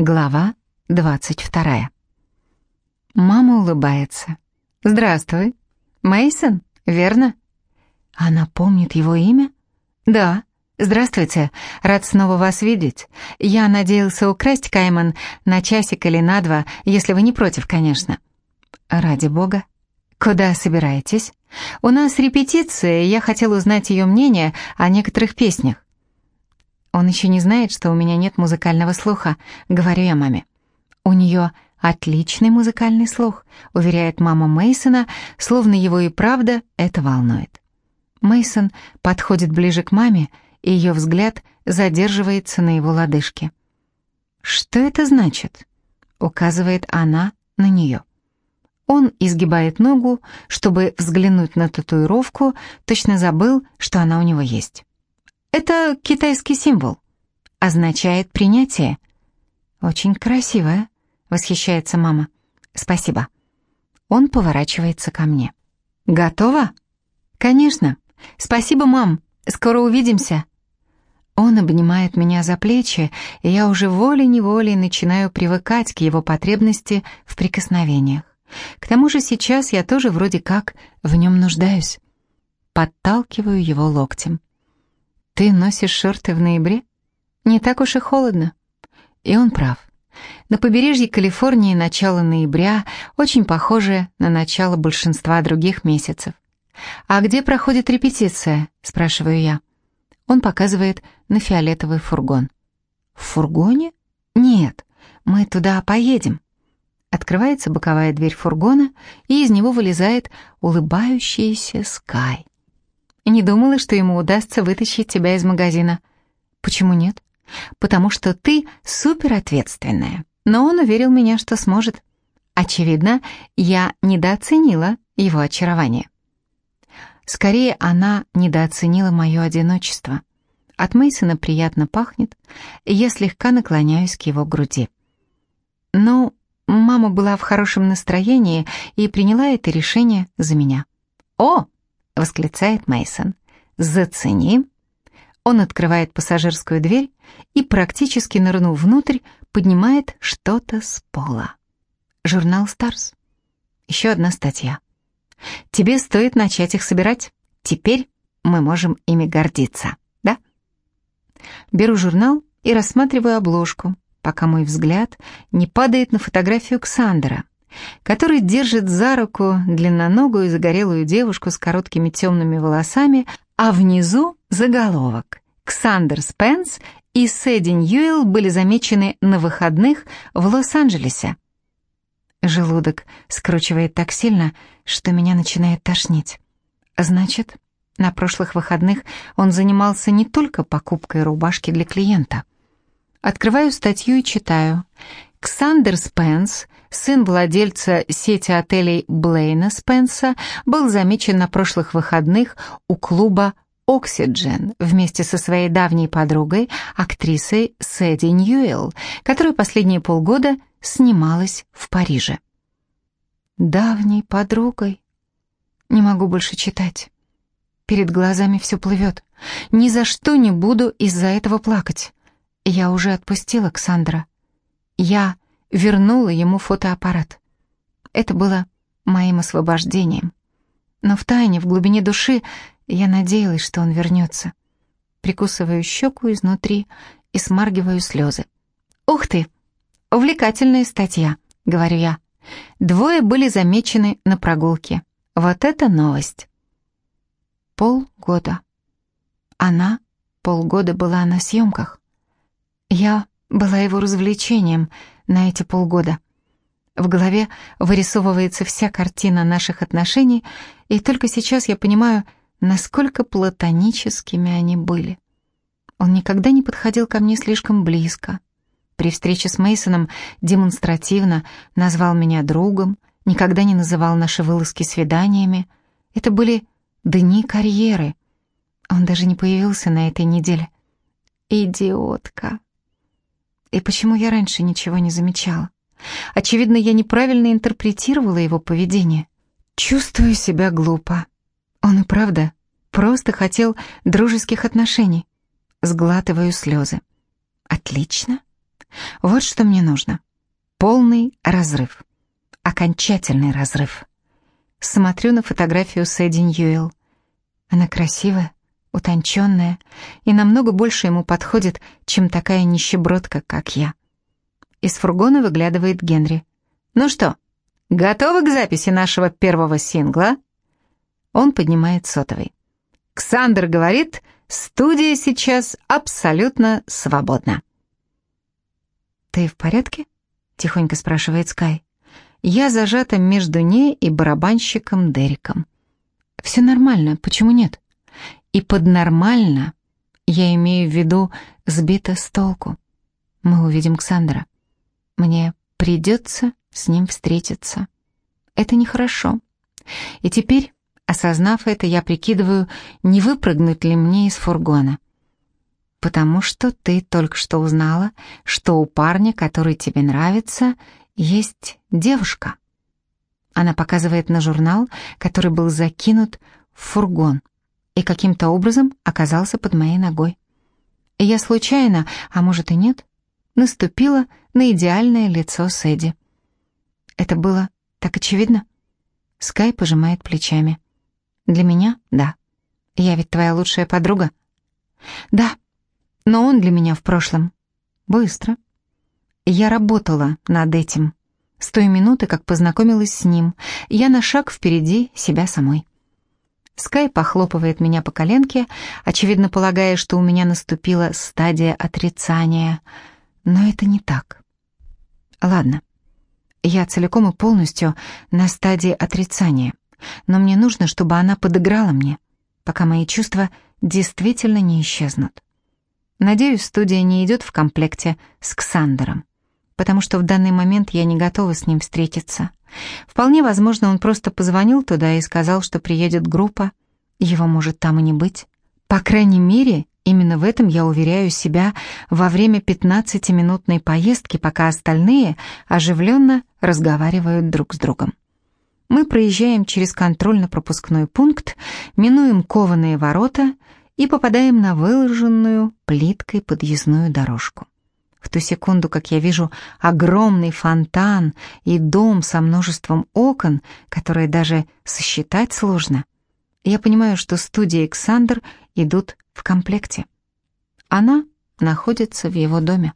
Глава 22. Мама улыбается. «Здравствуй. Мейсон, верно?» Она помнит его имя? «Да. Здравствуйте. Рад снова вас видеть. Я надеялся украсть Кайман на часик или на два, если вы не против, конечно». «Ради бога. Куда собираетесь?» «У нас репетиция, и я хотел узнать ее мнение о некоторых песнях». Он еще не знает, что у меня нет музыкального слуха, говорю я маме. У нее отличный музыкальный слух, уверяет мама Мейсона, словно его и правда это волнует. Мейсон подходит ближе к маме, и ее взгляд задерживается на его лодыжке. «Что это значит?» — указывает она на нее. Он изгибает ногу, чтобы взглянуть на татуировку, точно забыл, что она у него есть. Это китайский символ. Означает принятие. Очень красивая, восхищается мама. Спасибо. Он поворачивается ко мне. Готова? Конечно. Спасибо, мам. Скоро увидимся. Он обнимает меня за плечи, и я уже волей-неволей начинаю привыкать к его потребности в прикосновениях. К тому же сейчас я тоже вроде как в нем нуждаюсь. Подталкиваю его локтем. «Ты носишь шорты в ноябре? Не так уж и холодно». И он прав. На побережье Калифорнии начало ноября очень похоже на начало большинства других месяцев. «А где проходит репетиция?» – спрашиваю я. Он показывает на фиолетовый фургон. «В фургоне? Нет, мы туда поедем». Открывается боковая дверь фургона, и из него вылезает улыбающийся Скай. Не думала, что ему удастся вытащить тебя из магазина. Почему нет? Потому что ты суперответственная. Но он уверил меня, что сможет. Очевидно, я недооценила его очарование. Скорее, она недооценила мое одиночество. От Мейсона приятно пахнет, и я слегка наклоняюсь к его груди. Но мама была в хорошем настроении и приняла это решение за меня. «О!» Восклицает Мейсон. Зацени. Он открывает пассажирскую дверь и, практически нырнув внутрь, поднимает что-то с пола. Журнал «Старс». Еще одна статья. Тебе стоит начать их собирать. Теперь мы можем ими гордиться, да? Беру журнал и рассматриваю обложку, пока мой взгляд не падает на фотографию Ксандера, который держит за руку длинноногую загорелую девушку с короткими темными волосами, а внизу заголовок «Ксандер Спенс и Сэдди Ньюэлл были замечены на выходных в Лос-Анджелесе». Желудок скручивает так сильно, что меня начинает тошнить. Значит, на прошлых выходных он занимался не только покупкой рубашки для клиента. Открываю статью и читаю. Ксандер Спенс, сын владельца сети отелей Блейна Спенса, был замечен на прошлых выходных у клуба «Оксиджен» вместе со своей давней подругой, актрисой Сэдди Ньюэлл, которая последние полгода снималась в Париже. «Давней подругой?» Не могу больше читать. Перед глазами все плывет. Ни за что не буду из-за этого плакать. Я уже отпустила Ксандра. Я вернула ему фотоаппарат. Это было моим освобождением. Но в тайне, в глубине души, я надеялась, что он вернется. Прикусываю щеку изнутри и смаргиваю слезы. «Ух ты! Увлекательная статья», — говорю я. Двое были замечены на прогулке. Вот это новость. Полгода. Она полгода была на съемках. Я была его развлечением на эти полгода. В голове вырисовывается вся картина наших отношений, и только сейчас я понимаю, насколько платоническими они были. Он никогда не подходил ко мне слишком близко. При встрече с Мейсоном демонстративно назвал меня другом, никогда не называл наши вылазки свиданиями. Это были дни карьеры. Он даже не появился на этой неделе. Идиотка. И почему я раньше ничего не замечала? Очевидно, я неправильно интерпретировала его поведение. Чувствую себя глупо. Он и правда просто хотел дружеских отношений. Сглатываю слезы. Отлично. Вот что мне нужно. Полный разрыв. Окончательный разрыв. Смотрю на фотографию Сэдди Ньюэлл. Она красивая, утонченная и намного больше ему подходит, чем такая нищебродка, как я. Из фургона выглядывает Генри. «Ну что, готовы к записи нашего первого сингла?» Он поднимает сотовый. «Ксандр говорит, студия сейчас абсолютно свободна». «Ты в порядке?» — тихонько спрашивает Скай. Я зажата между ней и барабанщиком Дериком. Все нормально, почему нет? И под «нормально» я имею в виду сбито с толку. Мы увидим Ксандра. Мне придется с ним встретиться. Это нехорошо. И теперь, осознав это, я прикидываю, не выпрыгнуть ли мне из фургона. Потому что ты только что узнала, что у парня, который тебе нравится, есть девушка. Она показывает на журнал, который был закинут в фургон и каким-то образом оказался под моей ногой. И я случайно, а может и нет, наступила на идеальное лицо Сэдди. Это было так очевидно. Скай пожимает плечами. Для меня — да. Я ведь твоя лучшая подруга. Да, но он для меня в прошлом. Быстро. Я работала над этим. С той минуты, как познакомилась с ним, я на шаг впереди себя самой. Скай похлопывает меня по коленке, очевидно полагая, что у меня наступила стадия отрицания. Но это не так. Ладно, я целиком и полностью на стадии отрицания, но мне нужно, чтобы она подыграла мне, пока мои чувства действительно не исчезнут. Надеюсь, студия не идет в комплекте с Ксандером потому что в данный момент я не готова с ним встретиться. Вполне возможно, он просто позвонил туда и сказал, что приедет группа. Его может там и не быть. По крайней мере, именно в этом я уверяю себя во время 15-минутной поездки, пока остальные оживленно разговаривают друг с другом. Мы проезжаем через контрольно-пропускной пункт, минуем кованые ворота и попадаем на выложенную плиткой подъездную дорожку. В ту секунду, как я вижу огромный фонтан и дом со множеством окон, которые даже сосчитать сложно, я понимаю, что студия Александр идут в комплекте. Она находится в его доме.